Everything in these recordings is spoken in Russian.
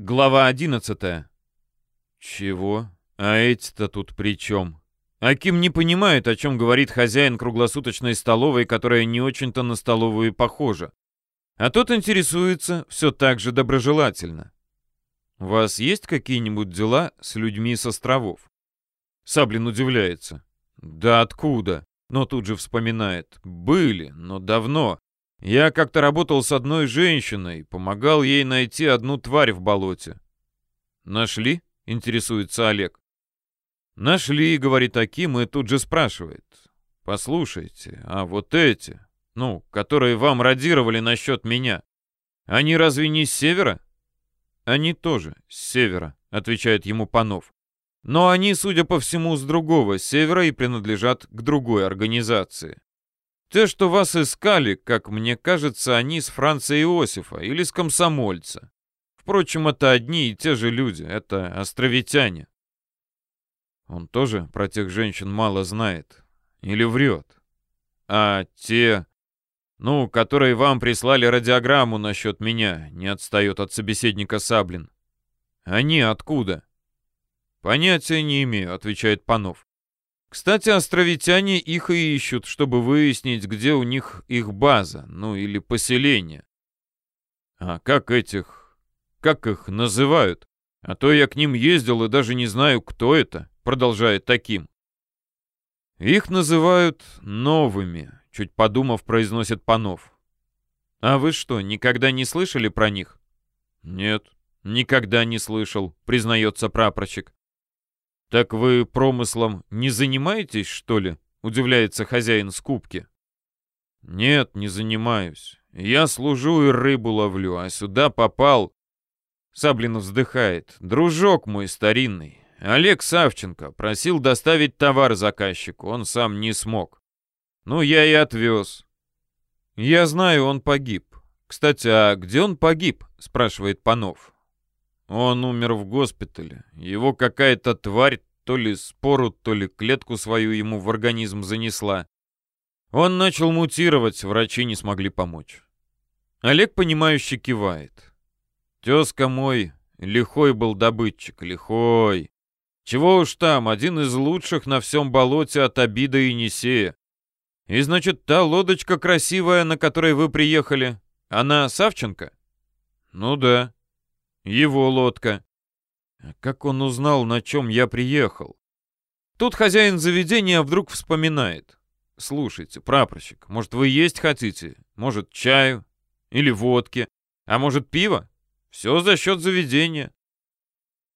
Глава 11. Чего? А эти-то тут при чем? Аким не понимает, о чем говорит хозяин круглосуточной столовой, которая не очень-то на столовую похожа. А тот интересуется все так же доброжелательно. У вас есть какие-нибудь дела с людьми с островов? Саблин удивляется. Да откуда? Но тут же вспоминает. Были, но давно. Я как-то работал с одной женщиной, помогал ей найти одну тварь в болоте. Нашли? Интересуется Олег. Нашли, говорит Аким, и тут же спрашивает. Послушайте, а вот эти, ну, которые вам радировали насчет меня, они разве не с севера? Они тоже с севера, отвечает ему Панов. Но они, судя по всему, с другого севера и принадлежат к другой организации. Те, что вас искали, как мне кажется, они с Франца Иосифа или с комсомольца. Впрочем, это одни и те же люди, это островитяне. Он тоже про тех женщин мало знает. Или врет. А те, ну, которые вам прислали радиограмму насчет меня, не отстает от собеседника Саблин. Они откуда? Понятия не имею, отвечает Панов. Кстати, островитяне их и ищут, чтобы выяснить, где у них их база, ну или поселение. А как этих... как их называют? А то я к ним ездил и даже не знаю, кто это, продолжает таким. Их называют новыми, чуть подумав, произносит Панов. А вы что, никогда не слышали про них? Нет, никогда не слышал, признается прапорщик. «Так вы промыслом не занимаетесь, что ли?» — удивляется хозяин скупки. «Нет, не занимаюсь. Я служу и рыбу ловлю, а сюда попал...» Саблин вздыхает. «Дружок мой старинный, Олег Савченко, просил доставить товар заказчику, он сам не смог. Ну, я и отвез. Я знаю, он погиб. Кстати, а где он погиб?» — спрашивает Панов. Он умер в госпитале. Его какая-то тварь то ли спору, то ли клетку свою ему в организм занесла. Он начал мутировать, врачи не смогли помочь. Олег, понимающе кивает. Тезка мой, лихой был добытчик, лихой. Чего уж там, один из лучших на всем болоте от обида и Енисея. И значит, та лодочка красивая, на которой вы приехали, она Савченко? Ну да. Его лодка. А как он узнал, на чем я приехал? Тут хозяин заведения вдруг вспоминает. Слушайте, прапорщик, может, вы есть хотите? Может, чаю? Или водки? А может, пиво? Все за счет заведения.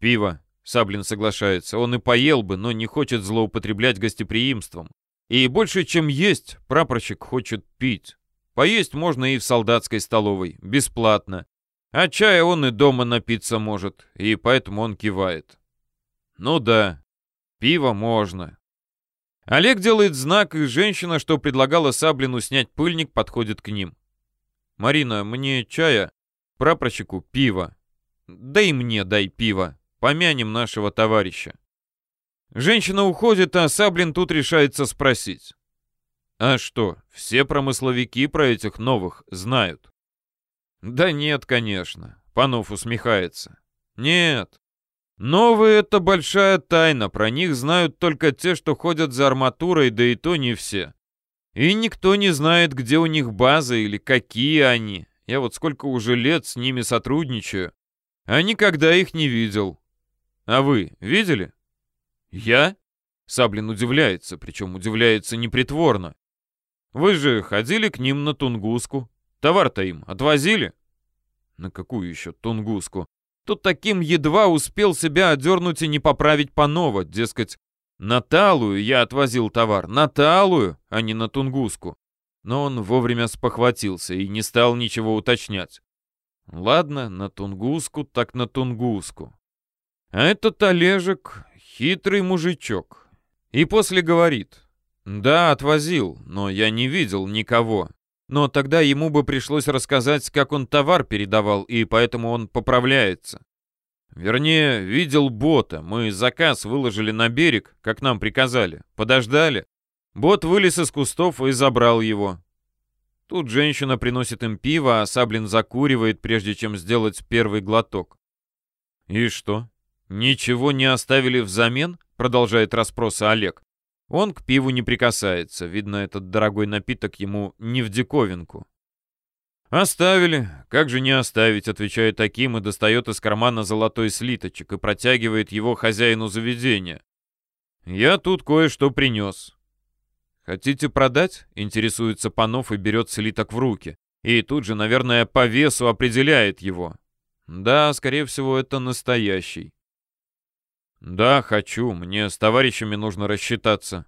Пиво. Саблин соглашается. Он и поел бы, но не хочет злоупотреблять гостеприимством. И больше, чем есть, прапорщик хочет пить. Поесть можно и в солдатской столовой, бесплатно. А чая он и дома напиться может, и поэтому он кивает. Ну да, пиво можно. Олег делает знак, и женщина, что предлагала Саблину снять пыльник, подходит к ним. «Марина, мне чая, прапорщику пиво. Да и мне дай пиво, помянем нашего товарища». Женщина уходит, а Саблин тут решается спросить. «А что, все промысловики про этих новых знают?» Да нет, конечно. Панов усмехается. Нет. Новые — это большая тайна, про них знают только те, что ходят за арматурой, да и то не все. И никто не знает, где у них база или какие они. Я вот сколько уже лет с ними сотрудничаю, а никогда их не видел. А вы видели? Я? Саблин удивляется, причем удивляется непритворно. Вы же ходили к ним на Тунгуску. Товар-то им отвозили? На какую еще Тунгуску? Тут таким едва успел себя одернуть и не поправить по-ново, дескать, на Талую я отвозил товар, на Талую, а не на Тунгуску. Но он вовремя спохватился и не стал ничего уточнять. Ладно, на Тунгуску, так на Тунгуску. А этот Олежек — хитрый мужичок. И после говорит, да, отвозил, но я не видел никого. Но тогда ему бы пришлось рассказать, как он товар передавал, и поэтому он поправляется. Вернее, видел бота. Мы заказ выложили на берег, как нам приказали. Подождали. Бот вылез из кустов и забрал его. Тут женщина приносит им пиво, а Саблин закуривает, прежде чем сделать первый глоток. И что? Ничего не оставили взамен? Продолжает расспросы Олег. Он к пиву не прикасается. Видно, этот дорогой напиток ему не в диковинку. «Оставили. Как же не оставить?» — отвечает таким и достает из кармана золотой слиточек и протягивает его хозяину заведения. «Я тут кое-что принес». «Хотите продать?» — интересуется Панов и берет слиток в руки. И тут же, наверное, по весу определяет его. Да, скорее всего, это настоящий. «Да, хочу. Мне с товарищами нужно рассчитаться».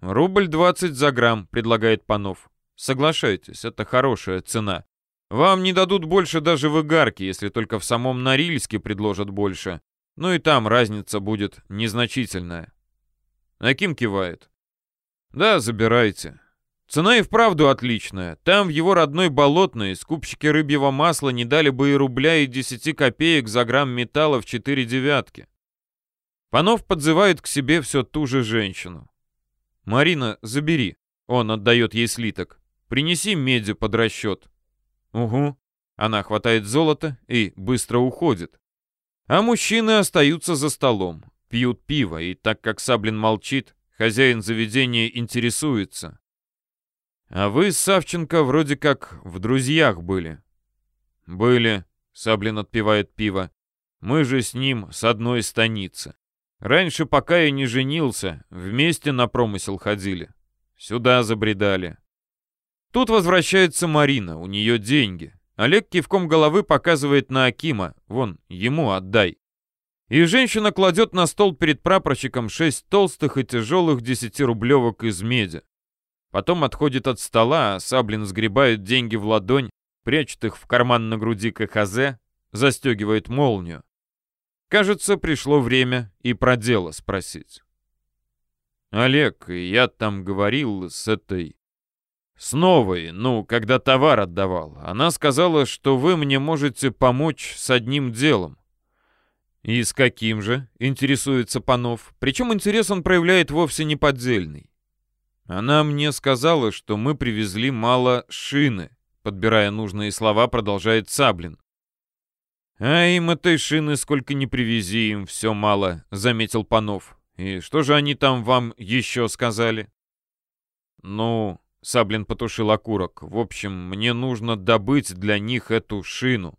«Рубль двадцать за грамм», — предлагает Панов. Соглашайтесь, это хорошая цена. Вам не дадут больше даже в Игарке, если только в самом Норильске предложат больше. Ну и там разница будет незначительная. Аким кивает. Да, забирайте. Цена и вправду отличная. Там, в его родной Болотной, скупщики рыбьего масла не дали бы и рубля, и десяти копеек за грамм металла в четыре девятки. Панов подзывает к себе все ту же женщину. «Марина, забери». Он отдает ей слиток. Принеси меди под расчет». «Угу». Она хватает золото и быстро уходит. А мужчины остаются за столом, пьют пиво, и так как Саблин молчит, хозяин заведения интересуется. «А вы Савченко вроде как в друзьях были». «Были», — Саблин отпивает пиво. «Мы же с ним с одной станицы. Раньше, пока я не женился, вместе на промысел ходили. Сюда забредали. Тут возвращается Марина, у нее деньги. Олег кивком головы показывает на Акима. Вон, ему отдай. И женщина кладет на стол перед прапорщиком шесть толстых и тяжелых десятирублевок из меди. Потом отходит от стола, а Саблин сгребает деньги в ладонь, прячет их в карман на груди КХЗ, застегивает молнию. Кажется, пришло время и про дело спросить. «Олег, я там говорил с этой с новой, ну, когда товар отдавал. Она сказала, что вы мне можете помочь с одним делом. «И с каким же?» — интересуется Панов. Причем интерес он проявляет вовсе не поддельный. Она мне сказала, что мы привезли мало шины. Подбирая нужные слова, продолжает Саблин. «А им этой шины сколько не привези, им все мало», — заметил Панов. «И что же они там вам еще сказали?» «Ну, Саблин потушил окурок. В общем, мне нужно добыть для них эту шину.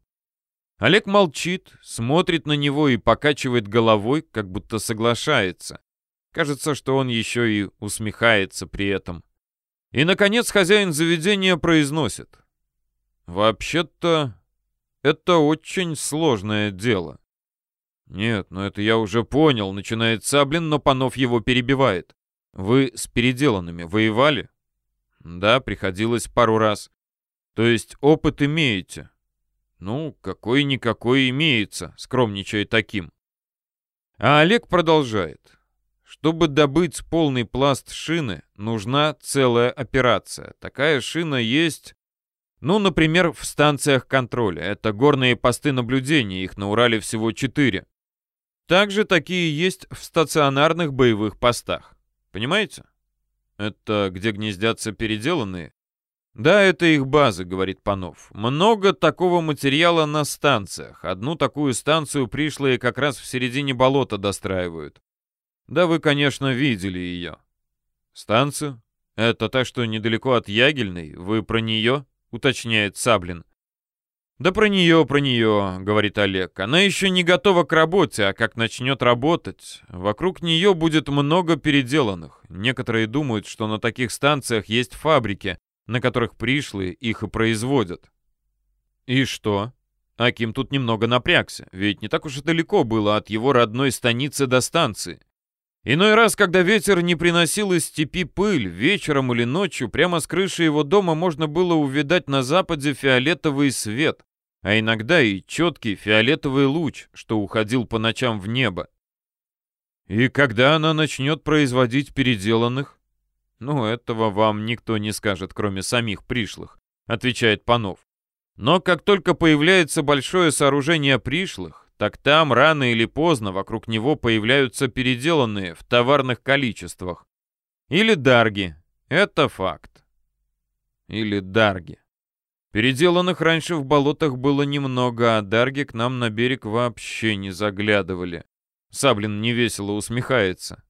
Олег молчит, смотрит на него и покачивает головой, как будто соглашается. Кажется, что он еще и усмехается при этом. И, наконец, хозяин заведения произносит. «Вообще-то, это очень сложное дело». «Нет, ну это я уже понял», — начинает Саблин, но Панов его перебивает. «Вы с переделанными воевали?» Да, приходилось пару раз. То есть опыт имеете? Ну, какой-никакой имеется, скромничает таким. А Олег продолжает. Чтобы добыть полный пласт шины, нужна целая операция. Такая шина есть, ну, например, в станциях контроля. Это горные посты наблюдения, их на Урале всего четыре. Также такие есть в стационарных боевых постах. Понимаете? Это где гнездятся переделанные? Да, это их база, говорит Панов. Много такого материала на станциях. Одну такую станцию пришлые как раз в середине болота достраивают. Да вы, конечно, видели ее. Станцию? Это та, что недалеко от Ягельной? Вы про нее? Уточняет Саблин. «Да про нее, про нее», — говорит Олег. «Она еще не готова к работе, а как начнет работать, вокруг нее будет много переделанных. Некоторые думают, что на таких станциях есть фабрики, на которых пришлые их и производят». «И что?» Аким тут немного напрягся, ведь не так уж и далеко было от его родной станицы до станции. Иной раз, когда ветер не приносил из степи пыль, вечером или ночью прямо с крыши его дома можно было увидать на западе фиолетовый свет, а иногда и четкий фиолетовый луч, что уходил по ночам в небо. И когда она начнет производить переделанных? Ну, этого вам никто не скажет, кроме самих пришлых, отвечает Панов. Но как только появляется большое сооружение пришлых, так там рано или поздно вокруг него появляются переделанные в товарных количествах. Или дарги. Это факт. Или дарги. Переделанных раньше в болотах было немного, а дарги к нам на берег вообще не заглядывали. Саблин невесело усмехается.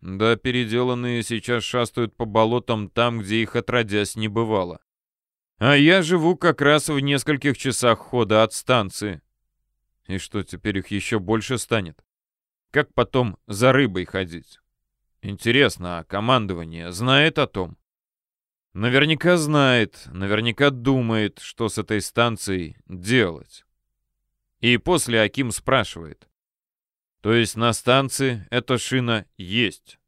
Да, переделанные сейчас шастают по болотам там, где их отродясь не бывало. А я живу как раз в нескольких часах хода от станции. И что, теперь их еще больше станет? Как потом за рыбой ходить? Интересно, а командование знает о том? Наверняка знает, наверняка думает, что с этой станцией делать. И после Аким спрашивает. То есть на станции эта шина есть?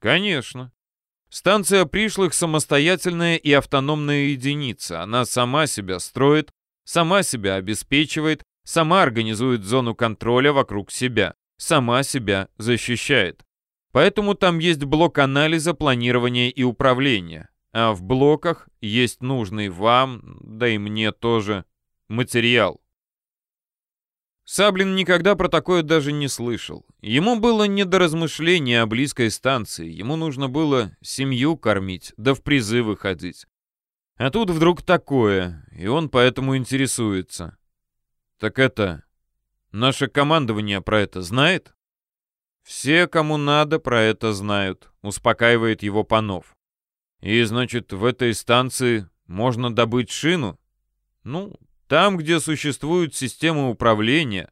Конечно. Станция пришлых самостоятельная и автономная единица. Она сама себя строит, сама себя обеспечивает, сама организует зону контроля вокруг себя, сама себя защищает. Поэтому там есть блок анализа, планирования и управления. А в блоках есть нужный вам, да и мне тоже, материал. Саблин никогда про такое даже не слышал. Ему было не до размышления о близкой станции. Ему нужно было семью кормить, да в призывы ходить. А тут вдруг такое, и он поэтому интересуется. Так это... Наше командование про это знает? Все, кому надо, про это знают, успокаивает его Панов. И, значит, в этой станции можно добыть шину? Ну, там, где существует система управления,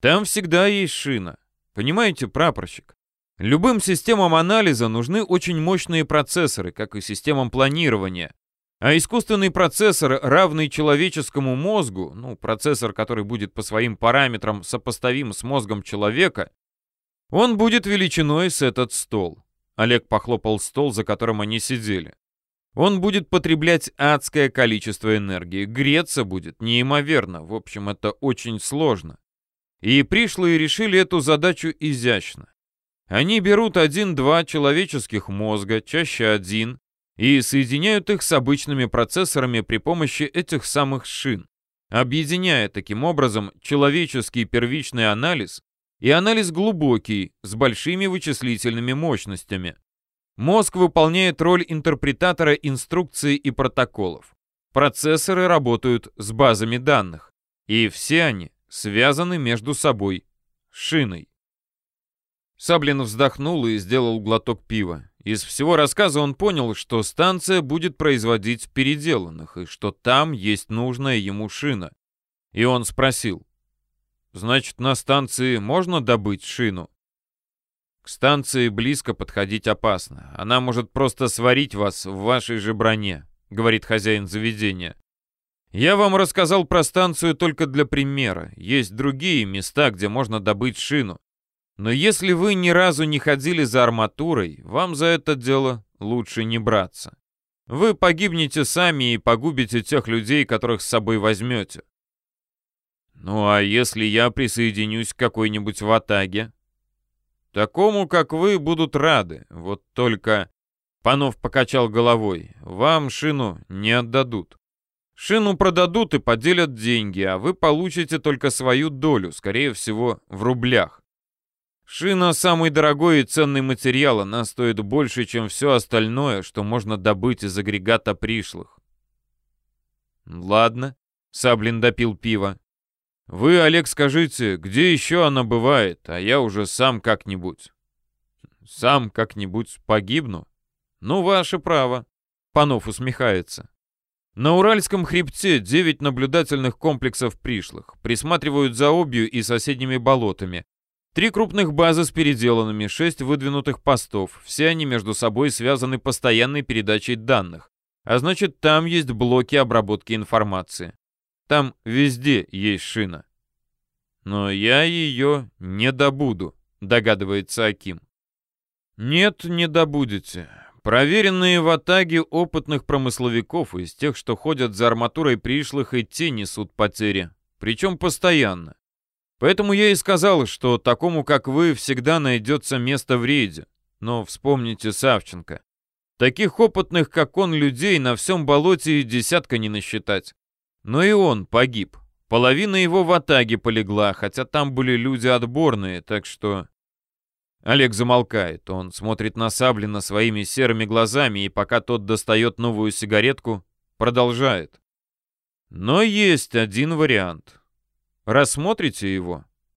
там всегда есть шина. Понимаете, прапорщик? Любым системам анализа нужны очень мощные процессоры, как и системам планирования. А искусственный процессор, равный человеческому мозгу, ну, процессор, который будет по своим параметрам сопоставим с мозгом человека, он будет величиной с этот стол. Олег похлопал стол, за которым они сидели. Он будет потреблять адское количество энергии, греться будет неимоверно, в общем, это очень сложно. И пришлые решили эту задачу изящно. Они берут один-два человеческих мозга, чаще один, и соединяют их с обычными процессорами при помощи этих самых шин, объединяя таким образом человеческий первичный анализ и анализ глубокий, с большими вычислительными мощностями. Мозг выполняет роль интерпретатора инструкций и протоколов. Процессоры работают с базами данных. И все они связаны между собой шиной. Саблин вздохнул и сделал глоток пива. Из всего рассказа он понял, что станция будет производить переделанных, и что там есть нужная ему шина. И он спросил, «Значит, на станции можно добыть шину?» К станции близко подходить опасно. Она может просто сварить вас в вашей же броне, говорит хозяин заведения. Я вам рассказал про станцию только для примера. Есть другие места, где можно добыть шину. Но если вы ни разу не ходили за арматурой, вам за это дело лучше не браться. Вы погибнете сами и погубите тех людей, которых с собой возьмете. Ну а если я присоединюсь к какой-нибудь ватаге? Такому, как вы, будут рады. Вот только...» Панов покачал головой. «Вам шину не отдадут. Шину продадут и поделят деньги, а вы получите только свою долю, скорее всего, в рублях. Шина — самый дорогой и ценный материал, она стоит больше, чем все остальное, что можно добыть из агрегата пришлых. Ладно, Саблин допил пиво. Вы, Олег, скажите, где еще она бывает, а я уже сам как-нибудь. Сам как-нибудь погибну? Ну, ваше право. Панов усмехается. На Уральском хребте 9 наблюдательных комплексов пришлых. Присматривают за Обью и соседними болотами. Три крупных базы с переделанными, шесть выдвинутых постов. Все они между собой связаны постоянной передачей данных. А значит, там есть блоки обработки информации. Там везде есть шина. Но я ее не добуду, догадывается Аким. Нет, не добудете. Проверенные в Атаге опытных промысловиков из тех, что ходят за арматурой пришлых, и те несут потери. Причем постоянно. Поэтому я и сказал, что такому, как вы, всегда найдется место в рейде. Но вспомните Савченко. Таких опытных, как он, людей на всем болоте и десятка не насчитать. Но и он погиб. Половина его в Атаге полегла, хотя там были люди отборные, так что... Олег замолкает. Он смотрит на Саблина своими серыми глазами, и пока тот достает новую сигаретку, продолжает. Но есть один вариант. Рассмотрите его?»